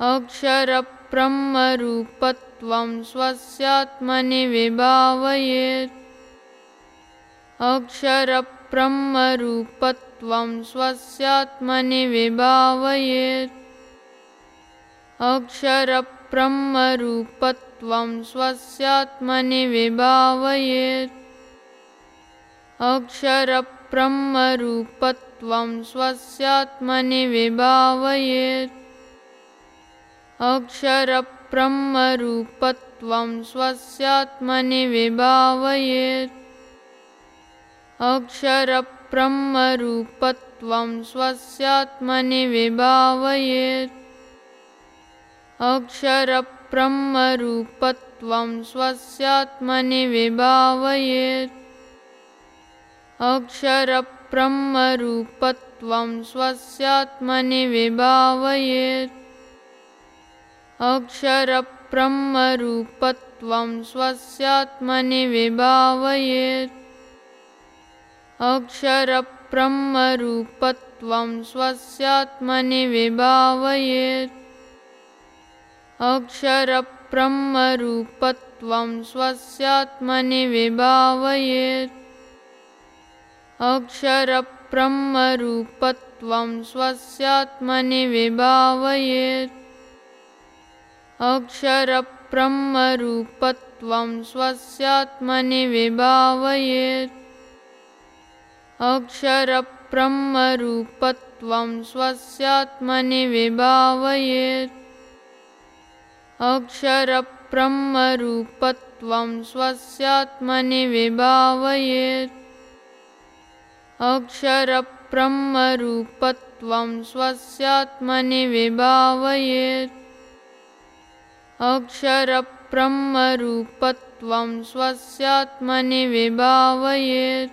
अक्षरब्रह्मरूपत्वं स्वस्यात्मनि विभावयेत्। अक्षरब्रह्मरूपत्वं स्वस्यात्मनि विभावयेत्। अक्षरब्रह्मरूपत्वं स्वस्यात्मनि विभावयेत्। अक्षरब्रह्मरूपत्वं स्वस्यात्मनि विभावयेत् अक्षरब्रह्मरूपत्वं स्वस्यात्मनि विभावयेत्। अक्षरब्रह्मरूपत्वं स्वस्यात्मनि विभावयेत्। अक्षरब्रह्मरूपत्वं स्वस्यात्मनि विभावयेत्। अक्षरब्रह्मरूपत्वं स्वस्यात्मनि विभावयेत् अक्षरब्रह्मरूपत्वं स्वस्यात्मनि विभावयेत्। अक्षरब्रह्मरूपत्वं स्वस्यात्मनि विभावयेत्। अक्षरब्रह्मरूपत्वं स्वस्यात्मनि विभावयेत्। अक्षरब्रह्मरूपत्वं स्वस्यात्मनि विभावयेत् अक्षरब्रह्मरूपत्वं स्वस्यात्मनि विभावयेत्। अक्षरब्रह्मरूपत्वं स्वस्यात्मनि विभावयेत्। अक्षरब्रह्मरूपत्वं स्वस्यात्मनि विभावयेत्। अक्षरब्रह्मरूपत्वं स्वस्यात्मनि विभावयेत् अक्षरब्रह्मरूपत्वं स्वस्यात्मनि विभावयेत्।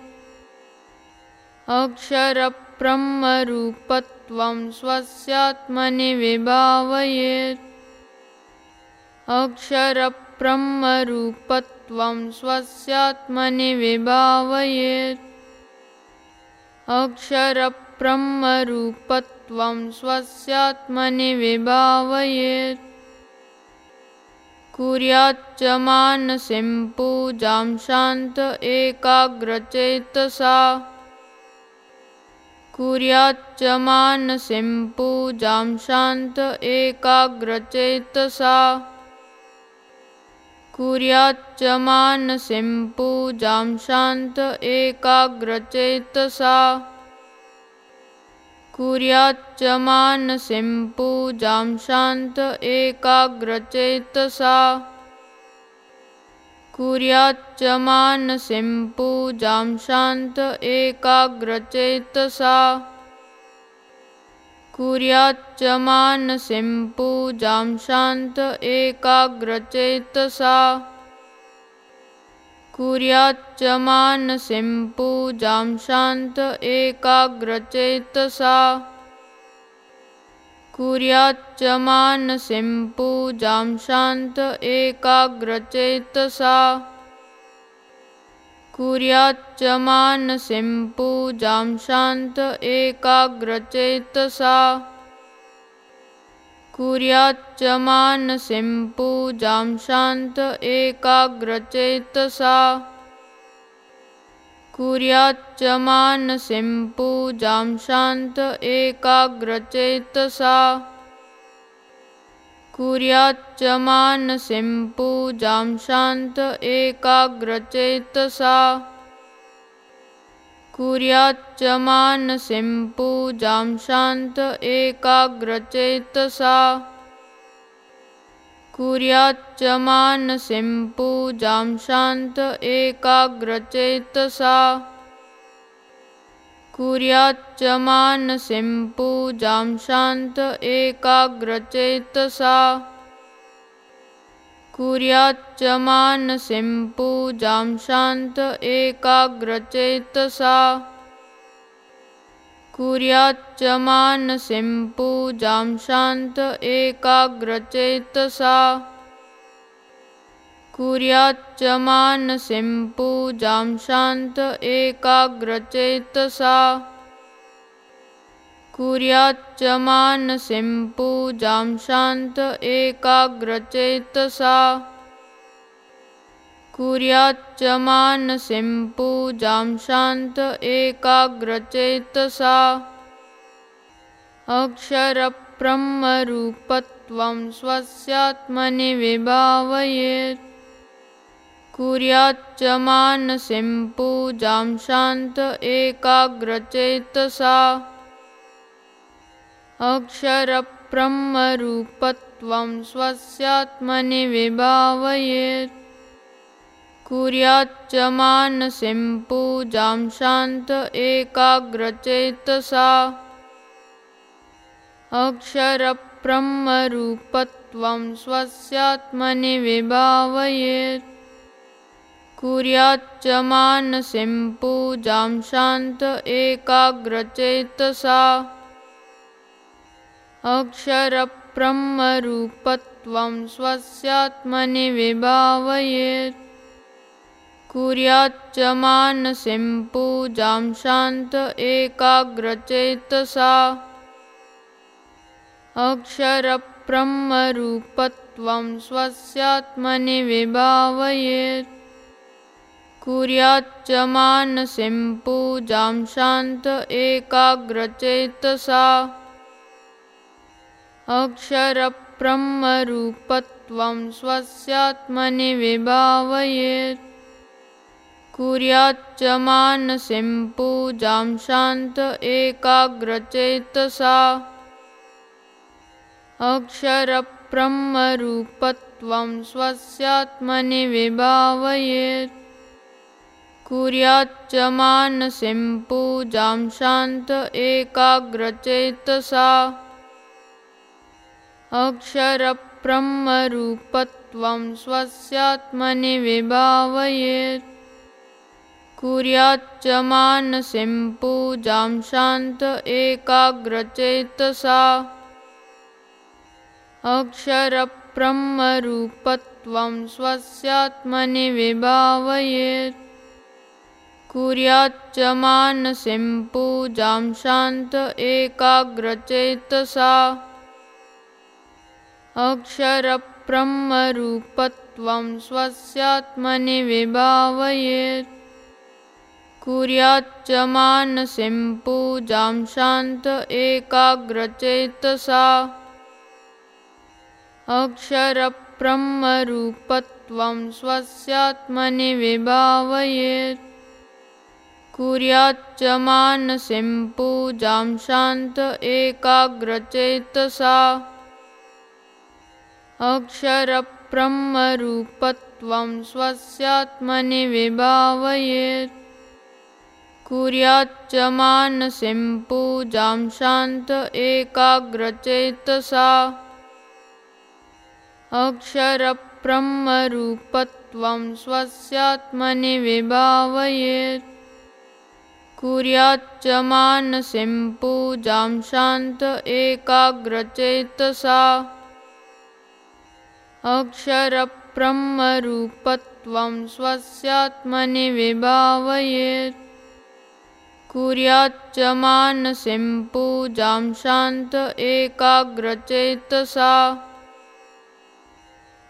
अक्षरब्रह्मरूपत्वं स्वस्यात्मनि विभावयेत्। अक्षरब्रह्मरूपत्वं स्वस्यात्मनि विभावयेत्। अक्षरब्रह्मरूपत्वं स्वस्यात्मनि विभावयेत् कुर्याच्च मानसिं पूजां शान्त एकाग्रचेतसा। कुर्याच्च मानसिं पूजां शान्त एकाग्रचेतसा। कुर्याच्च मानसिं पूजां शान्त एकाग्रचेतसा कुर्याच्च मानसिं पूजां शान्त एकाग्रचेतसा। कुर्याच्च मानसिं पूजां शान्त एकाग्रचेतसा। कुर्याच्च मानसिं पूजां शान्त एकाग्रचेतसा कुर्याच्च मानसिं पूजां शान्त एकाग्रचेतसा। कुर्याच्च मानसिं पूजां शान्त एकाग्रचेतसा। कुर्याच्च मानसिं पूजां शान्त एकाग्रचेतसा कुर्याच्च मानसिं पूजां शान्त एकाग्रचेतसा। कुर्याच्च मानसिं पूजां शान्त एकाग्रचेतसा। कुर्याच्च मानसिं पूजां शान्त एकाग्रचेतसा कुर्याच्च मानसिं पूजां शान्त एकाग्रचेतसा। कुर्याच्च मानसिं पूजां शान्त एकाग्रचेतसा। कुर्याच्च मानसिं पूजां शान्त एकाग्रचेतसा कुर्याच्च मानसिं पूजां शान्त एकाग्रचेतसा। कुर्याच्च मानसिं पूजां शान्त एकाग्रचेतसा। कुर्याच्च मानसिं पूजां शान्त एकाग्रचेतसा कुर्याच्च मानसिं पूजां शान्त एकाग्रचेतसा। कुर्याच्च मानसिं पूजां शान्त एकाग्रचेतसा। अक्षरब्रह्मरूपत्वं स्वस्यात्मनि विभावयेत्। कुर्याच्च मानसिं पूजां शान्त एकाग्रचेतसा अक्षरब्रह्मरूपत्वं स्वस्यात्मनि विभावयेत्। कुर्याच्च मानसिं पूजां शान्त एकाग्रचेतसा। अक्षरब्रह्मरूपत्वं स्वस्यात्मनि विभावयेत्। कुर्याच्च मानसिं पूजां शान्त एकाग्रचेतसा अक्षरब्रह्मरूपत्वं स्वस्यात्मनि विभावयेत्। कुर्याच्च मानसिं पूजां शान्त एकाग्रचेतसा। अक्षरब्रह्मरूपत्वं स्वस्यात्मनि विभावयेत्। कुर्याच्च मानसिं पूजां शान्त एकाग्रचेतसा अक्षरब्रह्मरूपत्वं स्वस्यात्मनि विभावयेत्। कुर्याच्च मानसिं पूजां शान्त एकाग्रचेतसा। अक्षरब्रह्मरूपत्वं स्वस्यात्मनि विभावयेत्। कुर्याच्च मानसिं पूजां शान्त एकाग्रचेतसा अक्षरब्रह्मरूपत्वं स्वस्यात्मनि विभावयेत्। कुर्याच्च मानसिं पूजां शान्त एकाग्रचेतसा। अक्षरब्रह्मरूपत्वं स्वस्यात्मनि विभावयेत्। कुर्याच्च मानसिं पूजां शान्त एकाग्रचेतसा अक्षरब्रह्मरूपत्वं स्वस्यात्मनि विभावयेत्। कुर्याच्च मानसिं पूजां शान्त एकाग्रचेतसा। अक्षरब्रह्मरूपत्वं स्वस्यात्मनि विभावयेत्। कुर्याच्च मानसिं पूजां शान्त एकाग्रचेतसा अक्षरब्रह्मरूपत्वं स्वस्यात्मनि विभावयेत्। कुर्याच्च मानसिं पूजां शान्त एकाग्रचेतसा। अक्षरब्रह्मरूपत्वं स्वस्यात्मनि विभावयेत्। कुर्याच्च मानसिं पूजां शान्त एकाग्रचेतसा अक्षरब्रह्मरूपत्वं स्वस्यात्मनि विभावयेत्। कुर्याच्च मानसिं पूजां शान्त एकाग्रचेतसा।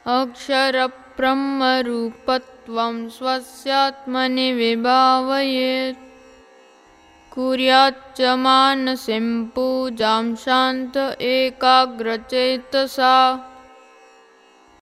अक्षरब्रह्मरूपत्वं स्वस्यात्मनि विभावयेत्। कुर्याच्च मानसिं पूजां शान्त एकाग्रचेतसा